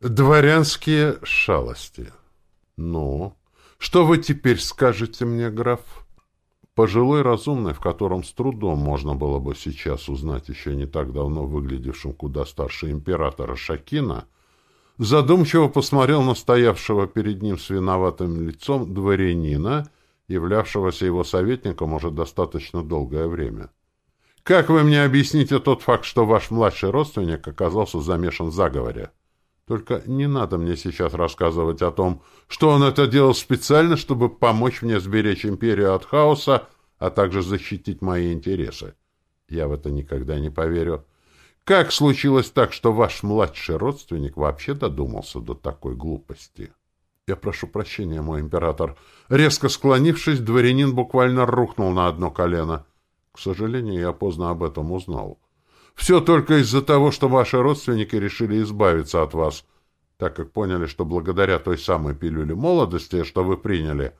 Дворянские шалости. Ну, что вы теперь скажете мне, граф? Пожилой разумный, в котором с трудом можно было бы сейчас узнать еще не так давно выглядевшим куда старше императора Шакина, задумчиво посмотрел на стоявшего перед ним с виноватым лицом дворянина, являвшегося его советником уже достаточно долгое время. «Как вы мне объясните тот факт, что ваш младший родственник оказался замешан в заговоре?» Только не надо мне сейчас рассказывать о том, что он это делал специально, чтобы помочь мне сберечь империю от хаоса, а также защитить мои интересы. Я в это никогда не поверю. Как случилось так, что ваш младший родственник вообще додумался до такой глупости? Я прошу прощения, мой император. Резко склонившись, дворянин буквально рухнул на одно колено. К сожалению, я поздно об этом узнал. Все только из-за того, что ваши родственники решили избавиться от вас, так как поняли, что благодаря той самой пилюле молодости, что вы приняли,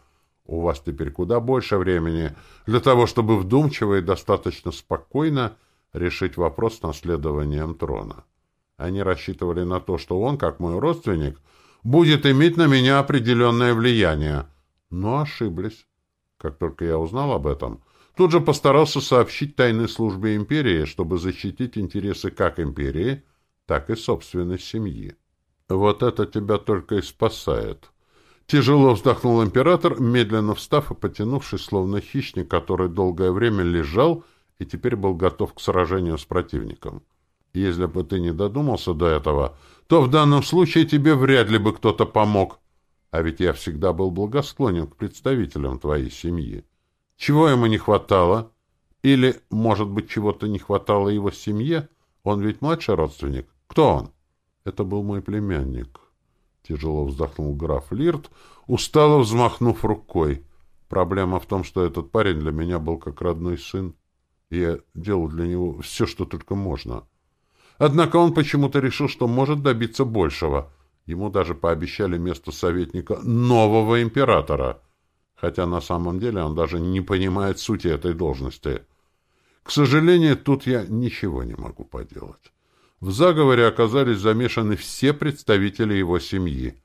у вас теперь куда больше времени для того, чтобы вдумчиво и достаточно спокойно решить вопрос с наследованием трона. Они рассчитывали на то, что он, как мой родственник, будет иметь на меня определенное влияние. Но ошиблись. Как только я узнал об этом, Тут же постарался сообщить тайной службе империи, чтобы защитить интересы как империи, так и собственной семьи. Вот это тебя только и спасает. Тяжело вздохнул император, медленно встав и потянувшись, словно хищник, который долгое время лежал и теперь был готов к сражению с противником. Если бы ты не додумался до этого, то в данном случае тебе вряд ли бы кто-то помог. А ведь я всегда был благосклонен к представителям твоей семьи. Чего ему не хватало? Или, может быть, чего-то не хватало его семье? Он ведь младший родственник. Кто он? Это был мой племянник. Тяжело вздохнул граф Лирт, устало взмахнув рукой. Проблема в том, что этот парень для меня был как родной сын. Я делал для него все, что только можно. Однако он почему-то решил, что может добиться большего. Ему даже пообещали место советника нового императора — хотя на самом деле он даже не понимает сути этой должности. К сожалению, тут я ничего не могу поделать. В заговоре оказались замешаны все представители его семьи,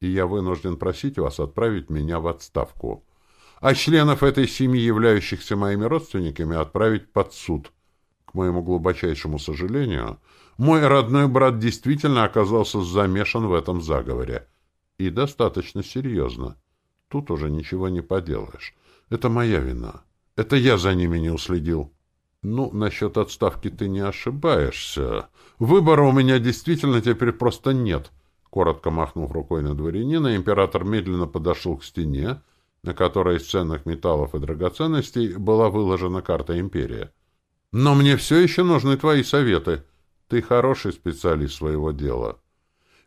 и я вынужден просить вас отправить меня в отставку, а членов этой семьи, являющихся моими родственниками, отправить под суд. К моему глубочайшему сожалению, мой родной брат действительно оказался замешан в этом заговоре, и достаточно серьезно. Тут уже ничего не поделаешь. Это моя вина. Это я за ними не уследил. Ну, насчет отставки ты не ошибаешься. Выбора у меня действительно теперь просто нет. Коротко махнув рукой на дворянина, император медленно подошел к стене, на которой из ценных металлов и драгоценностей была выложена карта империи. Но мне все еще нужны твои советы. Ты хороший специалист своего дела.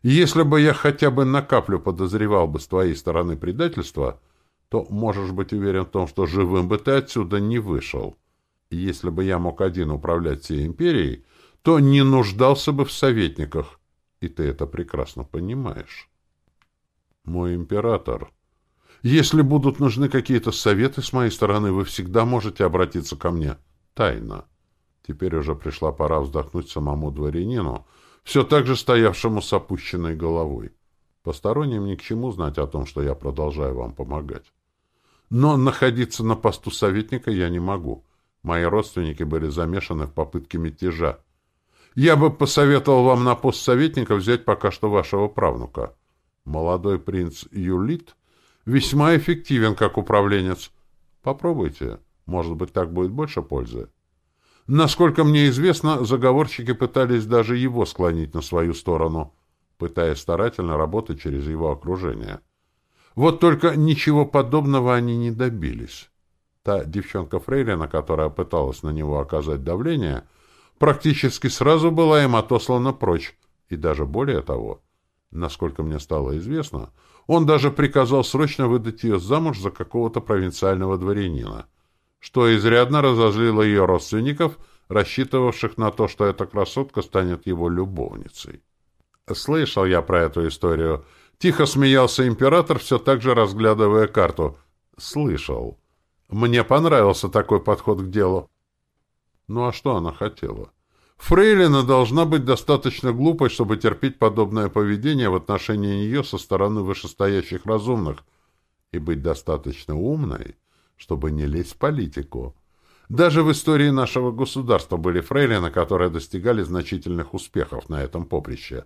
Если бы я хотя бы на каплю подозревал бы с твоей стороны предательства, то можешь быть уверен в том, что живым бы ты отсюда не вышел. если бы я мог один управлять всей империей, то не нуждался бы в советниках, и ты это прекрасно понимаешь. Мой император, если будут нужны какие-то советы с моей стороны, вы всегда можете обратиться ко мне. Тайно. Теперь уже пришла пора вздохнуть самому дворянину, все так же стоявшему с опущенной головой. Посторонним ни к чему знать о том, что я продолжаю вам помогать. Но находиться на посту советника я не могу. Мои родственники были замешаны в попытке мятежа. Я бы посоветовал вам на пост советника взять пока что вашего правнука. Молодой принц Юлит весьма эффективен как управленец. Попробуйте. Может быть, так будет больше пользы. Насколько мне известно, заговорщики пытались даже его склонить на свою сторону, пытаясь старательно работать через его окружение. Вот только ничего подобного они не добились. Та девчонка Фрейлина, которая пыталась на него оказать давление, практически сразу была им отослана прочь, и даже более того, насколько мне стало известно, он даже приказал срочно выдать ее замуж за какого-то провинциального дворянина что изрядно разозлило ее родственников, рассчитывавших на то, что эта красотка станет его любовницей. Слышал я про эту историю. Тихо смеялся император, все так же разглядывая карту. Слышал. Мне понравился такой подход к делу. Ну а что она хотела? Фрейлина должна быть достаточно глупой, чтобы терпеть подобное поведение в отношении нее со стороны вышестоящих разумных, и быть достаточно умной, чтобы не лезть в политику. Даже в истории нашего государства были фрейлины, которые достигали значительных успехов на этом поприще.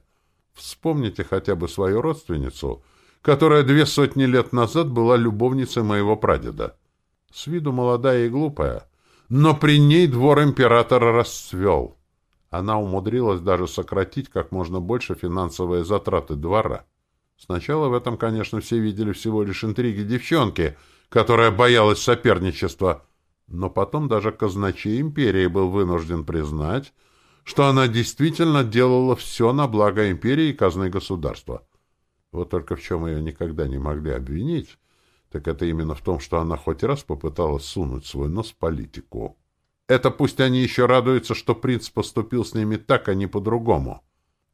Вспомните хотя бы свою родственницу, которая две сотни лет назад была любовницей моего прадеда. С виду молодая и глупая, но при ней двор императора расцвел. Она умудрилась даже сократить как можно больше финансовые затраты двора. Сначала в этом, конечно, все видели всего лишь интриги девчонки, которая боялась соперничества, но потом даже казначей империи был вынужден признать, что она действительно делала все на благо империи и казны государства. Вот только в чем ее никогда не могли обвинить, так это именно в том, что она хоть раз попыталась сунуть свой нос в политику. Это пусть они еще радуются, что принц поступил с ними так, а не по-другому.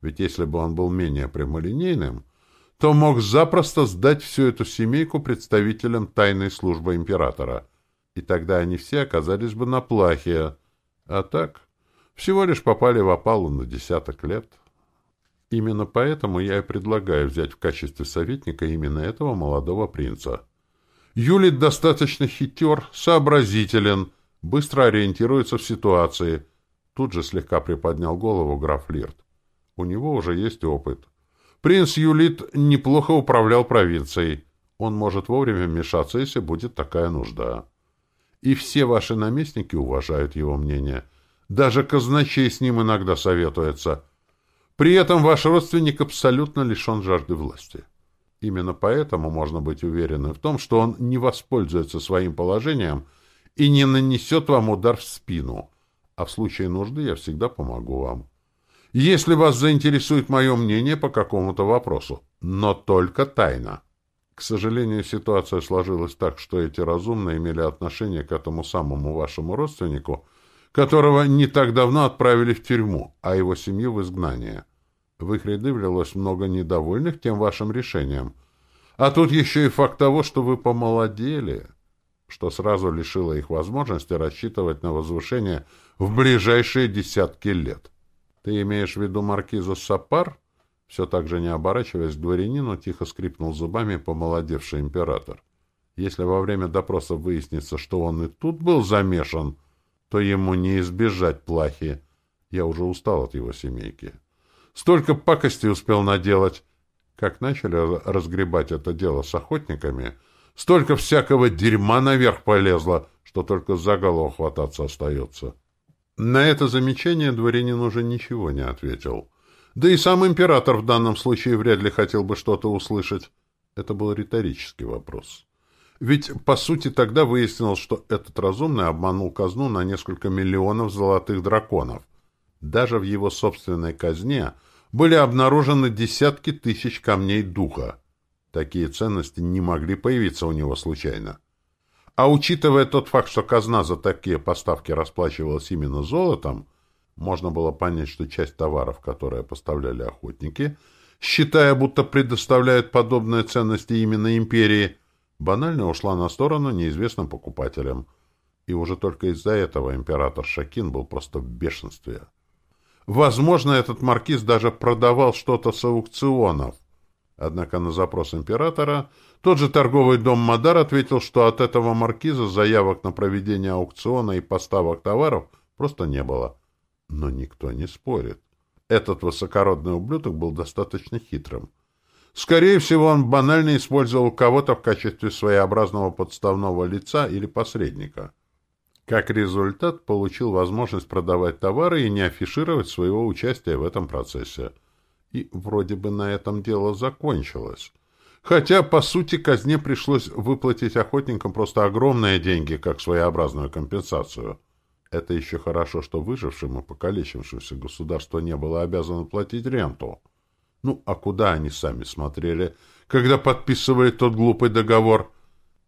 Ведь если бы он был менее прямолинейным, то мог запросто сдать всю эту семейку представителям тайной службы императора. И тогда они все оказались бы на плахе. А так, всего лишь попали в опалу на десяток лет. Именно поэтому я и предлагаю взять в качестве советника именно этого молодого принца. Юлит достаточно хитер, сообразителен, быстро ориентируется в ситуации. Тут же слегка приподнял голову граф Лирт. У него уже есть опыт. Принц Юлит неплохо управлял провинцией. Он может вовремя вмешаться, если будет такая нужда. И все ваши наместники уважают его мнение. Даже казначей с ним иногда советуется. При этом ваш родственник абсолютно лишен жажды власти. Именно поэтому можно быть уверенным в том, что он не воспользуется своим положением и не нанесет вам удар в спину. А в случае нужды я всегда помогу вам если вас заинтересует мое мнение по какому-то вопросу, но только тайно. К сожалению, ситуация сложилась так, что эти разумные имели отношение к этому самому вашему родственнику, которого не так давно отправили в тюрьму, а его семью в изгнание. В их ряды влилось много недовольных тем вашим решением. А тут еще и факт того, что вы помолодели, что сразу лишило их возможности рассчитывать на возвышение в ближайшие десятки лет. Ты имеешь в виду маркиза Сапар? Все так же не оборачиваясь к дворянину, тихо скрипнул зубами помолодевший император. Если во время допроса выяснится, что он и тут был замешан, то ему не избежать плахи. Я уже устал от его семейки. Столько пакостей успел наделать. Как начали разгребать это дело с охотниками, столько всякого дерьма наверх полезло, что только за голову хвататься остается. На это замечание дворянин уже ничего не ответил. Да и сам император в данном случае вряд ли хотел бы что-то услышать. Это был риторический вопрос. Ведь, по сути, тогда выяснилось, что этот разумный обманул казну на несколько миллионов золотых драконов. Даже в его собственной казне были обнаружены десятки тысяч камней духа. Такие ценности не могли появиться у него случайно. А учитывая тот факт, что казна за такие поставки расплачивалась именно золотом, можно было понять, что часть товаров, которые поставляли охотники, считая, будто предоставляют подобные ценности именно империи, банально ушла на сторону неизвестным покупателям. И уже только из-за этого император Шакин был просто в бешенстве. Возможно, этот маркиз даже продавал что-то с аукционов, Однако на запрос императора тот же торговый дом Мадар ответил, что от этого маркиза заявок на проведение аукциона и поставок товаров просто не было. Но никто не спорит. Этот высокородный ублюдок был достаточно хитрым. Скорее всего, он банально использовал кого-то в качестве своеобразного подставного лица или посредника. Как результат, получил возможность продавать товары и не афишировать своего участия в этом процессе. И вроде бы на этом дело закончилось. Хотя, по сути, казне пришлось выплатить охотникам просто огромные деньги, как своеобразную компенсацию. Это еще хорошо, что выжившим и покалечившимся государство не было обязано платить ренту. Ну, а куда они сами смотрели, когда подписывали тот глупый договор?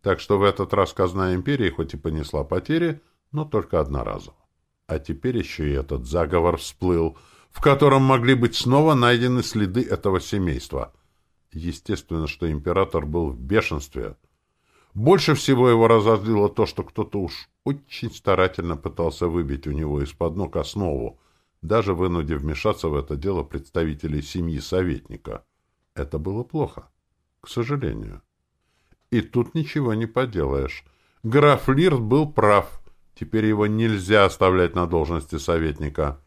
Так что в этот раз казна империи хоть и понесла потери, но только одноразово. А теперь еще и этот заговор всплыл — в котором могли быть снова найдены следы этого семейства. Естественно, что император был в бешенстве. Больше всего его разозлило то, что кто-то уж очень старательно пытался выбить у него из-под ног основу, даже вынудив вмешаться в это дело представителей семьи советника. Это было плохо, к сожалению. И тут ничего не поделаешь. Граф Лирт был прав. Теперь его нельзя оставлять на должности советника.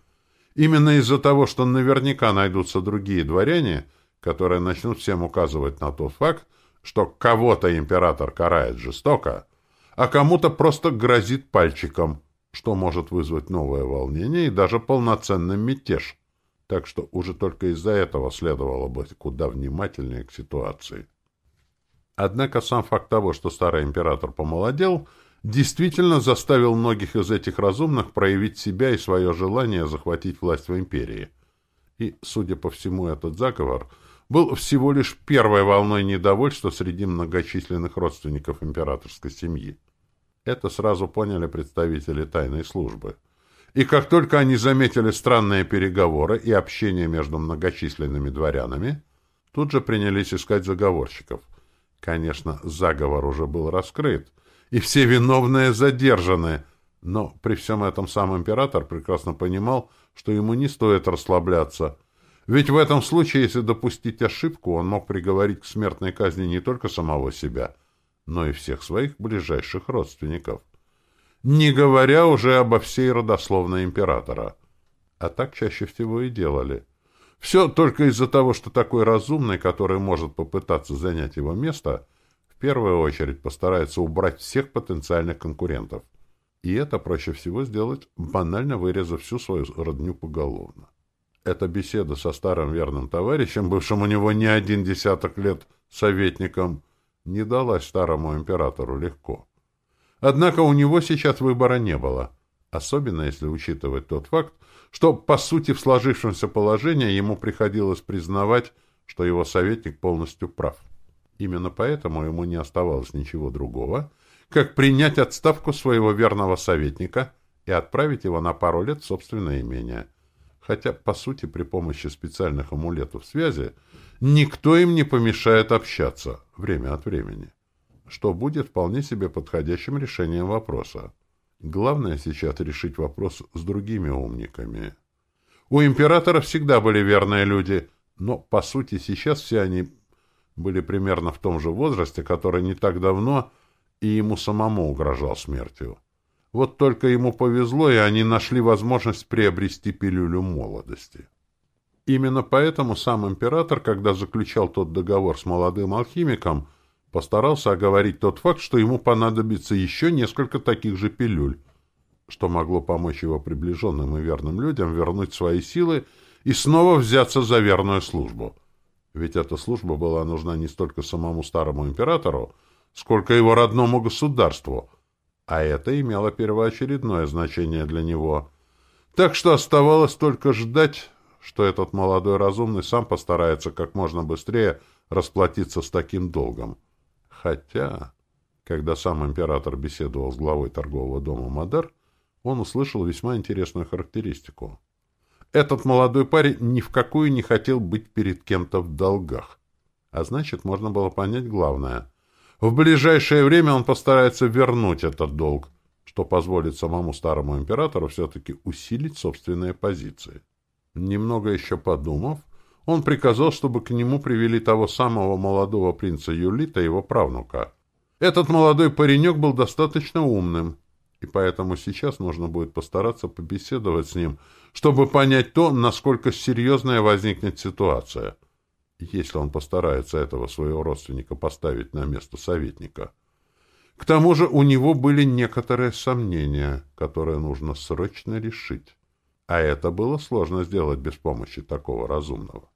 Именно из-за того, что наверняка найдутся другие дворяне, которые начнут всем указывать на тот факт, что кого-то император карает жестоко, а кому-то просто грозит пальчиком, что может вызвать новое волнение и даже полноценный мятеж. Так что уже только из-за этого следовало быть куда внимательнее к ситуации. Однако сам факт того, что старый император помолодел, действительно заставил многих из этих разумных проявить себя и свое желание захватить власть в империи. И, судя по всему, этот заговор был всего лишь первой волной недовольства среди многочисленных родственников императорской семьи. Это сразу поняли представители тайной службы. И как только они заметили странные переговоры и общение между многочисленными дворянами, тут же принялись искать заговорщиков – Конечно, заговор уже был раскрыт, и все виновные задержаны, но при всем этом сам император прекрасно понимал, что ему не стоит расслабляться. Ведь в этом случае, если допустить ошибку, он мог приговорить к смертной казни не только самого себя, но и всех своих ближайших родственников. Не говоря уже обо всей родословной императора. А так чаще всего и делали – все только из-за того, что такой разумный, который может попытаться занять его место, первую очередь постарается убрать всех потенциальных конкурентов. И это проще всего сделать, банально вырезав всю свою родню поголовно. Эта беседа со старым верным товарищем, бывшим у него не один десяток лет советником, не далась старому императору легко. Однако у него сейчас выбора не было, особенно если учитывать тот факт, что, по сути, в сложившемся положении ему приходилось признавать, что его советник полностью прав. Именно поэтому ему не оставалось ничего другого, как принять отставку своего верного советника и отправить его на пару лет в собственное имение. Хотя, по сути, при помощи специальных амулетов связи никто им не помешает общаться время от времени, что будет вполне себе подходящим решением вопроса. Главное сейчас решить вопрос с другими умниками. У императора всегда были верные люди, но, по сути, сейчас все они были примерно в том же возрасте, который не так давно и ему самому угрожал смертью. Вот только ему повезло, и они нашли возможность приобрести пилюлю молодости. Именно поэтому сам император, когда заключал тот договор с молодым алхимиком, Постарался оговорить тот факт, что ему понадобится еще несколько таких же пилюль, что могло помочь его приближенным и верным людям вернуть свои силы и снова взяться за верную службу. Ведь эта служба была нужна не столько самому старому императору, сколько его родному государству, а это имело первоочередное значение для него. Так что оставалось только ждать, что этот молодой разумный сам постарается как можно быстрее расплатиться с таким долгом. Хотя, когда сам император беседовал с главой торгового дома Мадар, он услышал весьма интересную характеристику. Этот молодой парень ни в какую не хотел быть перед кем-то в долгах. А значит, можно было понять главное. В ближайшее время он постарается вернуть этот долг, что позволит самому старому императору все-таки усилить собственные позиции. Немного еще подумав, он приказал, чтобы к нему привели того самого молодого принца Юлита, его правнука. Этот молодой паренек был достаточно умным, и поэтому сейчас нужно будет постараться побеседовать с ним, чтобы понять то, насколько серьезная возникнет ситуация, если он постарается этого своего родственника поставить на место советника. К тому же у него были некоторые сомнения, которые нужно срочно решить. А это было сложно сделать без помощи такого разумного.